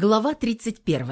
Глава 31.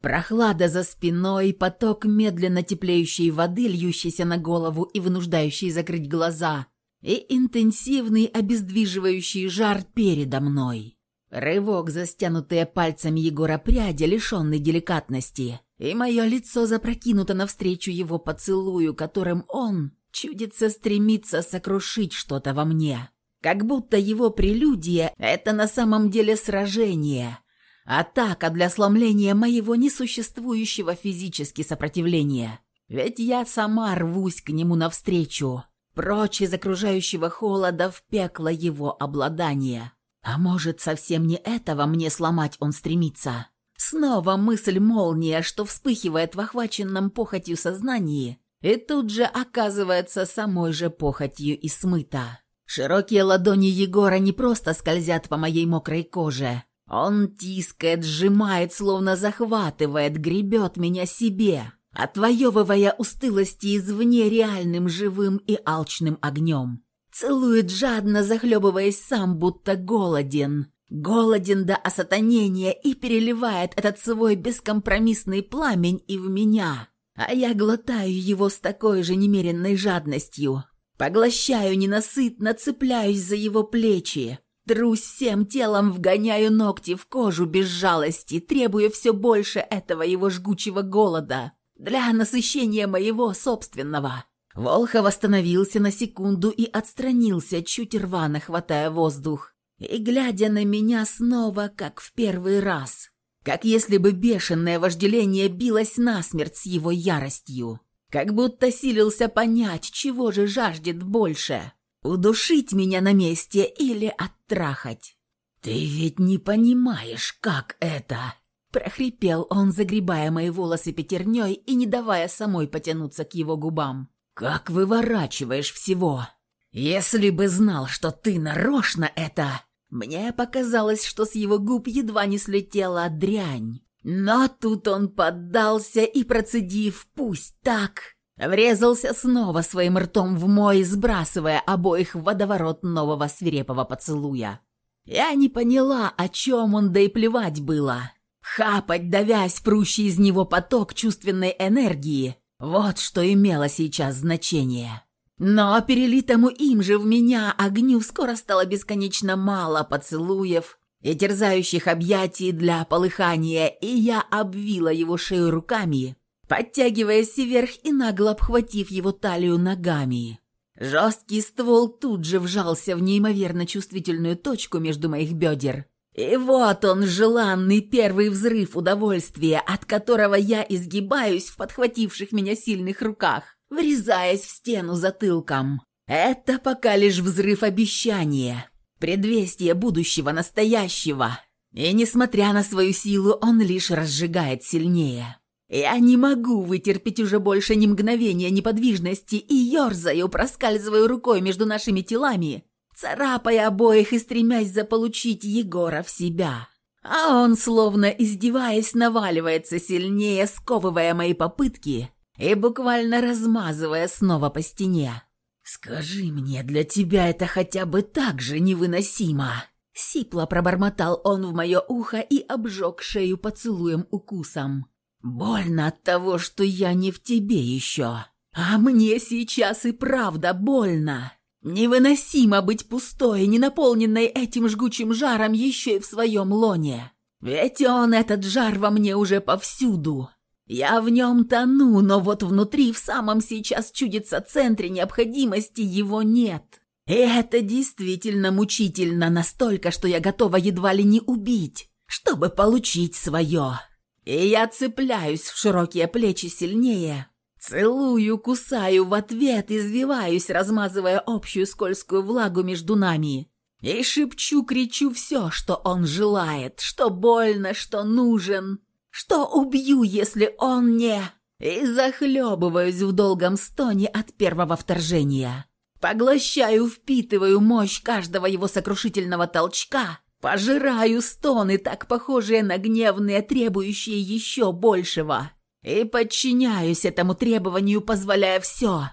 Прохлада за спиной, поток медленно теплеющей воды, льющейся на голову и вынуждающий закрыть глаза, и интенсивный обездвиживающий жар передо мной. Рывок, застянутые пальцами Егора пряди, лишенный деликатности, и мое лицо запрокинуто навстречу его поцелую, которым он, чудится, стремится сокрушить что-то во мне. Как будто его прелюдия – это на самом деле сражение – Атака для сломления моего несуществующего физически сопротивления. Ведь я сама рвусь к нему навстречу, прочь из окружающего холода в пекло его обладания. А может, совсем не этого мне сломать он стремится? Снова мысль молния, что вспыхивает в охваченном похотью сознании, и тут же оказывается самой же похотью и смыта. Широкие ладони Егора не просто скользят по моей мокрой коже, он тискает, сжимает, словно захватывает, гребет меня себе, отвоевывая устылости извне реальным живым и алчным огнем. Целует жадно, захлебываясь сам, будто голоден. Голоден до осатанения и переливает этот свой бескомпромиссный пламень и в меня. А я глотаю его с такой же немеренной жадностью. Поглощаю ненасытно, цепляюсь за его плечи. Трусь всем телом, вгоняю ногти в кожу без жалости, требуя все больше этого его жгучего голода для насыщения моего собственного. Волхов остановился на секунду и отстранился, чуть рвано хватая воздух, и глядя на меня снова, как в первый раз, как если бы бешеное вожделение билось насмерть с его яростью, как будто силился понять, чего же жаждет больше Удушить меня на месте или оттрахать? Ты ведь не понимаешь, как это? Прохрипел он, загребая мои волосы пятерней и не давая самой потянуться к его губам. «Как выворачиваешь всего! Если бы знал, что ты нарочно это...» Мне показалось, что с его губ едва не слетела дрянь. Но тут он поддался и, процедив «пусть так», Врезался снова своим ртом в мой, сбрасывая обоих в водоворот нового свирепого поцелуя. Я не поняла, о чем он, да и плевать было. Хапать, давясь прущий из него поток чувственной энергии – вот что имело сейчас значение. Но перелитому им же в меня огню скоро стало бесконечно мало поцелуев и терзающих объятий для полыхания, и я обвила его шею руками – подтягиваясь вверх и нагло обхватив его талию ногами. Жесткий ствол тут же вжался в неимоверно чувствительную точку между моих бедер. И вот он, желанный первый взрыв удовольствия, от которого я изгибаюсь в подхвативших меня сильных руках, врезаясь в стену затылком. Это пока лишь взрыв обещания, предвестие будущего настоящего. И несмотря на свою силу, он лишь разжигает сильнее. Я не могу вытерпеть уже больше ни мгновения неподвижности и ерзаю, проскальзываю рукой между нашими телами, царапая обоих и стремясь заполучить Егора в себя. А он, словно издеваясь, наваливается сильнее, сковывая мои попытки и буквально размазывая снова по стене. «Скажи мне, для тебя это хотя бы так же невыносимо!» Сипло пробормотал он в мое ухо и обжег шею поцелуем-укусом. Больно от того, что я не в тебе еще. А мне сейчас и правда больно. Невыносимо быть пустой, не наполненной этим жгучим жаром еще и в своем лоне. Ведь он, этот жар во мне уже повсюду. Я в нем тону, но вот внутри в самом сейчас чудится центре необходимости его нет. И это действительно мучительно настолько, что я готова едва ли не убить, чтобы получить свое. И я цепляюсь в широкие плечи сильнее. Целую, кусаю в ответ, извиваюсь, размазывая общую скользкую влагу между нами. И шепчу, кричу все, что он желает, что больно, что нужен, что убью, если он не... И захлебываюсь в долгом стоне от первого вторжения. Поглощаю, впитываю мощь каждого его сокрушительного толчка Пожираю стоны, так похожие на гневные, требующие еще большего. И подчиняюсь этому требованию, позволяя все.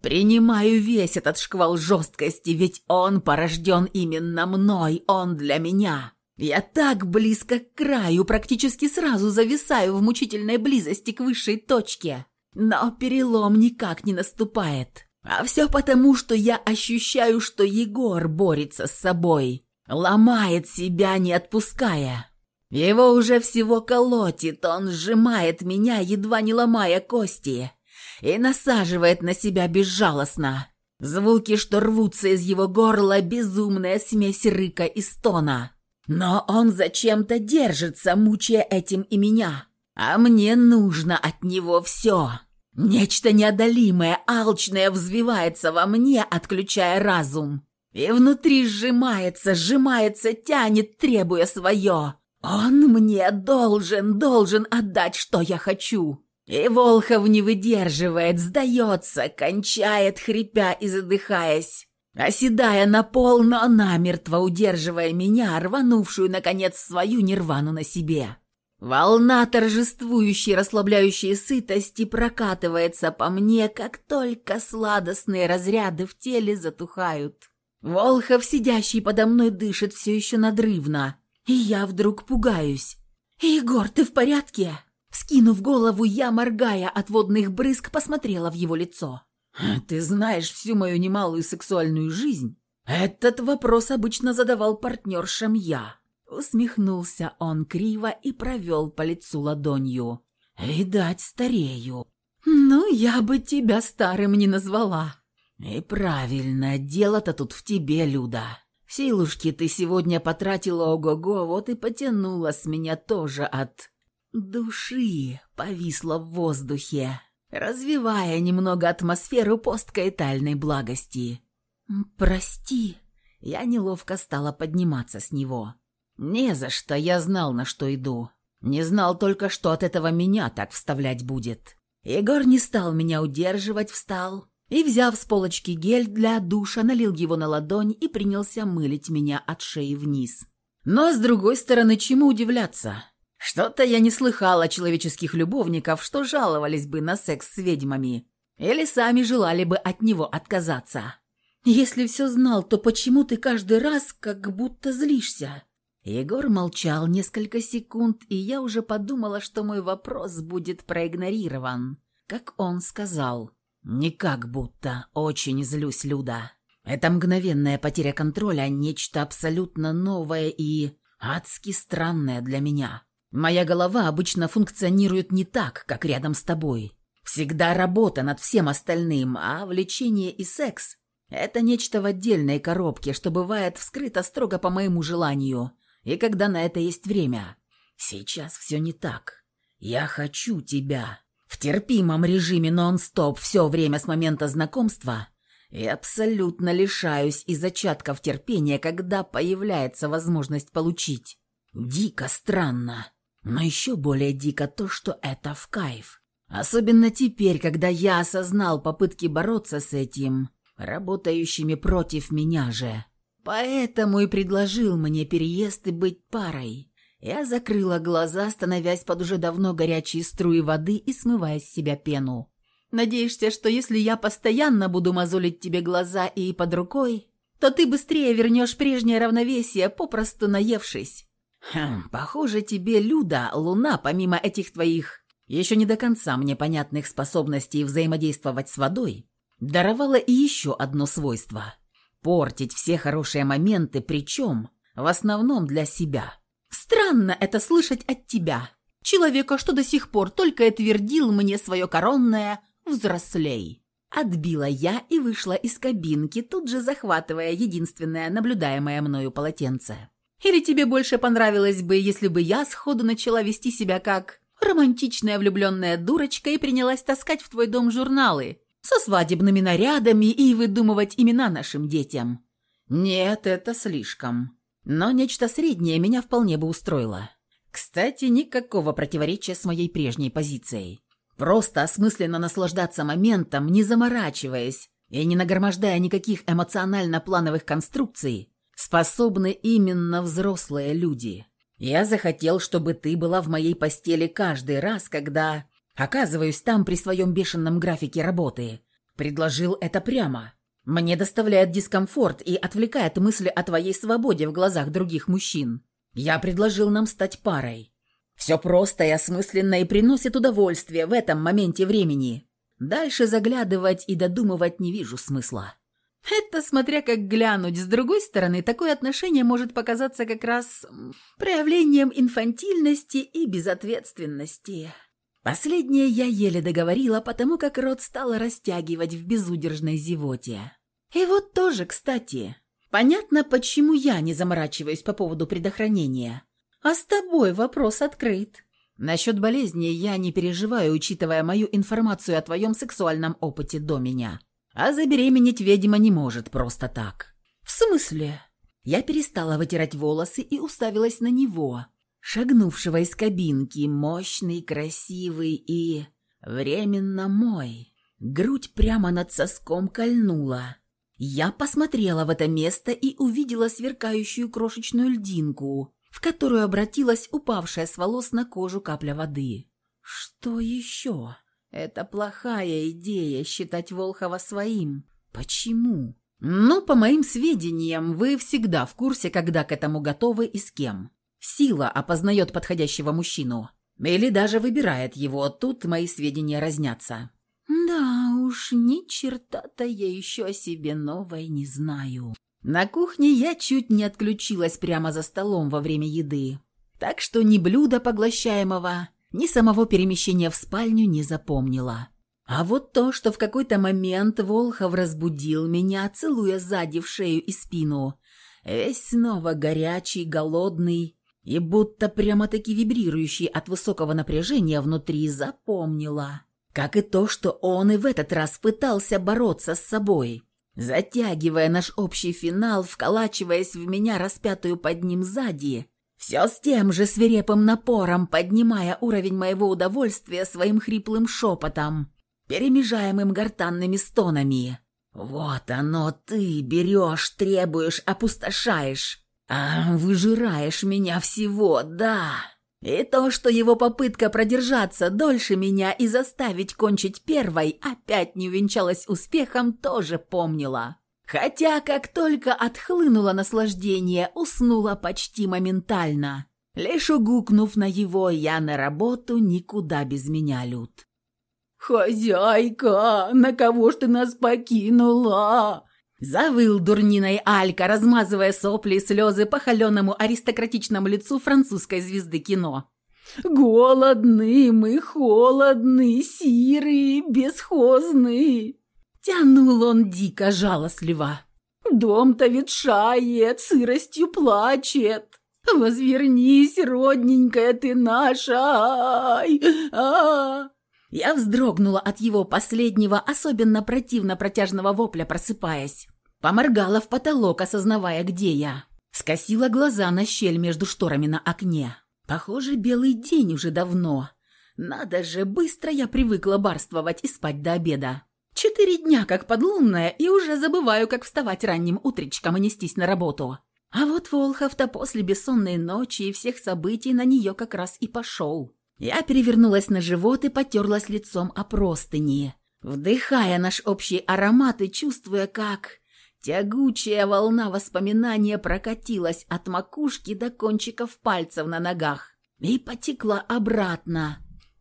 Принимаю весь этот шквал жесткости, ведь он порожден именно мной, он для меня. Я так близко к краю, практически сразу зависаю в мучительной близости к высшей точке. Но перелом никак не наступает. А все потому, что я ощущаю, что Егор борется с собой. Ломает себя, не отпуская. Его уже всего колотит, он сжимает меня, едва не ломая кости, и насаживает на себя безжалостно. Звуки, что рвутся из его горла, безумная смесь рыка и стона. Но он зачем-то держится, мучая этим и меня. А мне нужно от него все. Нечто неодолимое, алчное взвивается во мне, отключая разум. И внутри сжимается, сжимается, тянет, требуя свое. Он мне должен, должен отдать, что я хочу. И Волхов не выдерживает, сдается, кончает, хрипя и задыхаясь оседая на пол, но намертво удерживая меня, рванувшую, наконец, свою нирвану на себе. Волна торжествующей, расслабляющей сытости прокатывается по мне, как только сладостные разряды в теле затухают. Волхов, сидящий подо мной, дышит все еще надрывно, и я вдруг пугаюсь. «Егор, ты в порядке?» Скинув голову, я, моргая от водных брызг, посмотрела в его лицо. «Ты знаешь всю мою немалую сексуальную жизнь?» Этот вопрос обычно задавал партнершам я. Усмехнулся он криво и провел по лицу ладонью. «Видать, старею». «Ну, я бы тебя старым не назвала». «И правильно, дело-то тут в тебе, Люда. Силушки ты сегодня потратила ого-го, вот и потянула с меня тоже от...» «Души» повисла в воздухе развивая немного атмосферу посткаэтальной благости. «Прости», я неловко стала подниматься с него. «Не за что, я знал, на что иду. Не знал только, что от этого меня так вставлять будет». Егор не стал меня удерживать, встал и, взяв с полочки гель для душа, налил его на ладонь и принялся мылить меня от шеи вниз. Но, с другой стороны, чему удивляться? Что-то я не слыхала человеческих любовников, что жаловались бы на секс с ведьмами. Или сами желали бы от него отказаться. Если все знал, то почему ты каждый раз как будто злишься?» Егор молчал несколько секунд, и я уже подумала, что мой вопрос будет проигнорирован. Как он сказал. «Не как будто. Очень злюсь, Люда. Это мгновенная потеря контроля, нечто абсолютно новое и адски странное для меня. Моя голова обычно функционирует не так, как рядом с тобой. Всегда работа над всем остальным, а влечение и секс – это нечто в отдельной коробке, что бывает вскрыто строго по моему желанию, и когда на это есть время. Сейчас все не так. Я хочу тебя. В терпимом режиме нон-стоп все время с момента знакомства и абсолютно лишаюсь и зачатков терпения, когда появляется возможность получить. Дико странно. Но еще более дико то, что это в кайф. Особенно теперь, когда я осознал попытки бороться с этим, работающими против меня же. Поэтому и предложил мне переезд и быть парой. Я закрыла глаза, становясь под уже давно горячие струи воды и смывая с себя пену. «Надеешься, что если я постоянно буду мозолить тебе глаза и под рукой, то ты быстрее вернешь прежнее равновесие, попросту наевшись?» Хм, похоже, тебе, Люда, Луна, помимо этих твоих еще не до конца мне понятных способностей взаимодействовать с водой, даровала и еще одно свойство – портить все хорошие моменты, причем в основном для себя. Странно это слышать от тебя, человека, что до сих пор только и твердил мне свое коронное «взрослей». Отбила я и вышла из кабинки, тут же захватывая единственное наблюдаемое мною полотенце. Или тебе больше понравилось бы, если бы я сходу начала вести себя как романтичная влюбленная дурочка и принялась таскать в твой дом журналы со свадебными нарядами и выдумывать имена нашим детям? Нет, это слишком. Но нечто среднее меня вполне бы устроило. Кстати, никакого противоречия с моей прежней позицией. Просто осмысленно наслаждаться моментом, не заморачиваясь и не нагромождая никаких эмоционально-плановых конструкций, способны именно взрослые люди. Я захотел, чтобы ты была в моей постели каждый раз, когда оказываюсь там при своем бешеном графике работы. Предложил это прямо. Мне доставляет дискомфорт и отвлекает мысли о твоей свободе в глазах других мужчин. Я предложил нам стать парой. Все просто и осмысленно и приносит удовольствие в этом моменте времени. Дальше заглядывать и додумывать не вижу смысла. Это смотря как глянуть. С другой стороны, такое отношение может показаться как раз проявлением инфантильности и безответственности. Последнее я еле договорила, потому как рот стала растягивать в безудержной зевоте. И вот тоже, кстати, понятно, почему я не заморачиваюсь по поводу предохранения. А с тобой вопрос открыт. Насчет болезни я не переживаю, учитывая мою информацию о твоем сексуальном опыте до меня. А забеременеть ведьма не может просто так. В смысле? Я перестала вытирать волосы и уставилась на него, шагнувшего из кабинки, мощный, красивый и... временно мой. Грудь прямо над соском кольнула. Я посмотрела в это место и увидела сверкающую крошечную льдинку, в которую обратилась упавшая с волос на кожу капля воды. Что еще? Это плохая идея считать Волхова своим. Почему? Ну, по моим сведениям, вы всегда в курсе, когда к этому готовы и с кем. Сила опознает подходящего мужчину. Или даже выбирает его, тут мои сведения разнятся. Да уж, ни черта-то я еще о себе новой не знаю. На кухне я чуть не отключилась прямо за столом во время еды. Так что ни блюда поглощаемого, ни самого перемещения в спальню не запомнила. А вот то, что в какой-то момент Волхов разбудил меня, целуя сзади в шею и спину, весь снова горячий, голодный и будто прямо-таки вибрирующий от высокого напряжения внутри, запомнила. Как и то, что он и в этот раз пытался бороться с собой затягивая наш общий финал, вколачиваясь в меня распятую под ним сзади, все с тем же свирепым напором, поднимая уровень моего удовольствия своим хриплым шепотом, перемежаемым гортанными стонами. «Вот оно ты берешь, требуешь, опустошаешь, а выжираешь меня всего, да!» И то, что его попытка продержаться дольше меня и заставить кончить первой опять не увенчалась успехом, тоже помнила. Хотя, как только отхлынуло наслаждение, уснула почти моментально. Лишь угукнув на его «я на работу, никуда без меня, Люд». «Хозяйка, на кого ж ты нас покинула?» Завыл дурниной Алька, размазывая сопли и слезы по холеному аристократичному лицу французской звезды кино. «Голодны мы, холодны, сирые, бесхозны!» Тянул он дико жалостливо. «Дом-то ветшает, сыростью плачет. Возвернись, родненькая ты наша! Ай, а, я вздрогнула от его последнего, особенно противно протяжного вопля, просыпаясь. Поморгала в потолок, осознавая, где я. Скосила глаза на щель между шторами на окне. Похоже, белый день уже давно. Надо же, быстро я привыкла барствовать и спать до обеда. Четыре дня как подлунная, и уже забываю, как вставать ранним утречком и нестись на работу. А вот Волхов-то после бессонной ночи и всех событий на нее как раз и пошел. Я перевернулась на живот и потерлась лицом о простыни, вдыхая наш общий аромат и чувствуя, как тягучая волна воспоминания прокатилась от макушки до кончиков пальцев на ногах и потекла обратно,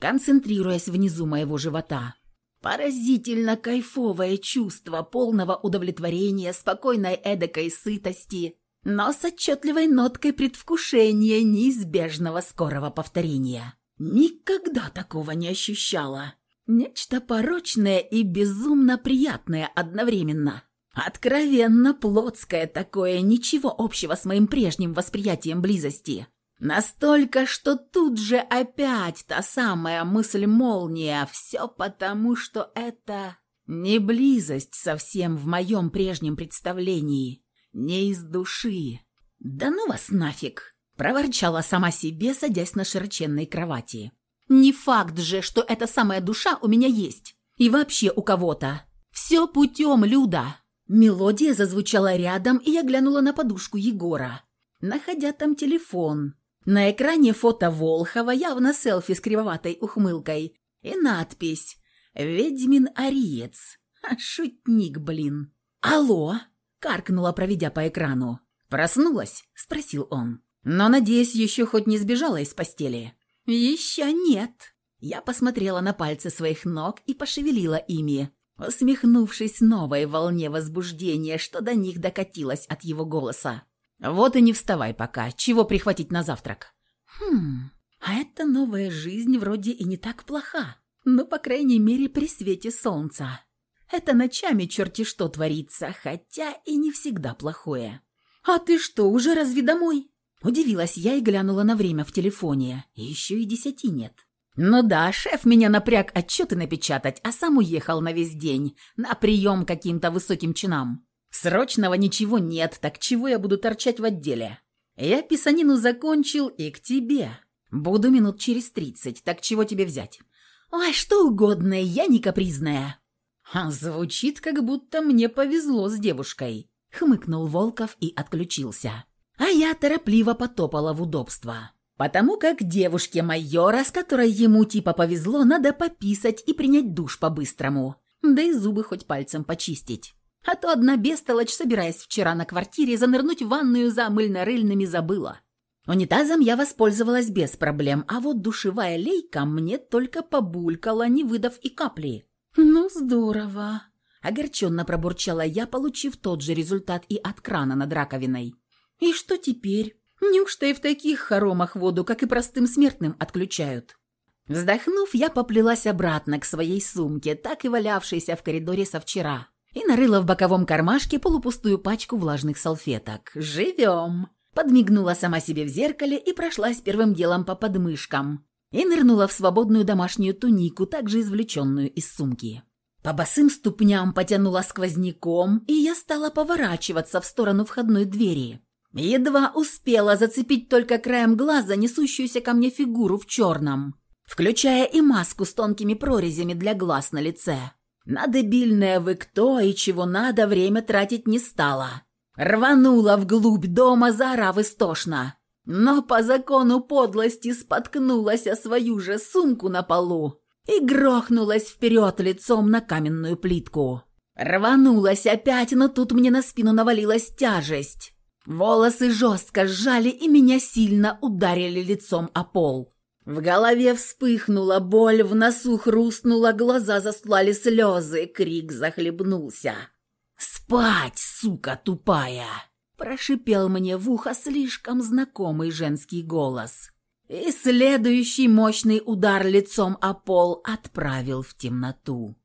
концентрируясь внизу моего живота. Поразительно кайфовое чувство полного удовлетворения, спокойной эдакой сытости, но с отчетливой ноткой предвкушения неизбежного скорого повторения. Никогда такого не ощущала. Нечто порочное и безумно приятное одновременно. Откровенно плотское такое, ничего общего с моим прежним восприятием близости. Настолько, что тут же опять та самая мысль-молния. Все потому, что это не близость совсем в моем прежнем представлении. Не из души. Да ну вас нафиг проворчала сама себе, садясь на широченной кровати. «Не факт же, что эта самая душа у меня есть. И вообще у кого-то. Все путем, Люда!» Мелодия зазвучала рядом, и я глянула на подушку Егора, находя там телефон. На экране фото Волхова, явно селфи с кривоватой ухмылкой, и надпись «Ведьмин Ариец». Шутник, блин. «Алло!» – каркнула, проведя по экрану. «Проснулась?» – спросил он. Но, надеюсь, еще хоть не сбежала из постели. Еще нет. Я посмотрела на пальцы своих ног и пошевелила ими, усмехнувшись новой волне возбуждения, что до них докатилось от его голоса. «Вот и не вставай пока. Чего прихватить на завтрак?» «Хм, а эта новая жизнь вроде и не так плоха. Ну, по крайней мере, при свете солнца. Это ночами черти что творится, хотя и не всегда плохое. «А ты что, уже разве домой?» Удивилась я и глянула на время в телефоне. Еще и десяти нет. Ну да, шеф меня напряг отчеты напечатать, а сам уехал на весь день, на прием каким-то высоким чинам. Срочного ничего нет, так чего я буду торчать в отделе? Я писанину закончил и к тебе. Буду минут через тридцать, так чего тебе взять? Ой, что угодно, я не капризная. А звучит, как будто мне повезло с девушкой. Хмыкнул Волков и отключился. А я торопливо потопала в удобство. Потому как девушке майора, с которой ему типа повезло, надо пописать и принять душ по-быстрому. Да и зубы хоть пальцем почистить. А то одна бестолочь, собираясь вчера на квартире, занырнуть в ванную за мыльно-рыльными забыла. Унитазом я воспользовалась без проблем, а вот душевая лейка мне только побулькала, не выдав и капли. «Ну, здорово!» – огорченно пробурчала я, получив тот же результат и от крана над раковиной. «И что теперь? Неужто и в таких хоромах воду, как и простым смертным, отключают?» Вздохнув, я поплелась обратно к своей сумке, так и валявшейся в коридоре со вчера, и нарыла в боковом кармашке полупустую пачку влажных салфеток. «Живем!» Подмигнула сама себе в зеркале и прошлась первым делом по подмышкам, и нырнула в свободную домашнюю тунику, также извлеченную из сумки. По босым ступням потянула сквозняком, и я стала поворачиваться в сторону входной двери. Едва успела зацепить только краем глаза несущуюся ко мне фигуру в черном, включая и маску с тонкими прорезями для глаз на лице. На дебильное «вы кто» и чего надо время тратить не стала. Рванула вглубь дома, заорав истошно но по закону подлости споткнулась о свою же сумку на полу и грохнулась вперед лицом на каменную плитку. Рванулась опять, но тут мне на спину навалилась тяжесть. Волосы жестко сжали и меня сильно ударили лицом о пол. В голове вспыхнула боль, в носу хрустнула, глаза заслали слезы, крик захлебнулся. «Спать, сука тупая!» Прошипел мне в ухо слишком знакомый женский голос. И следующий мощный удар лицом о пол отправил в темноту.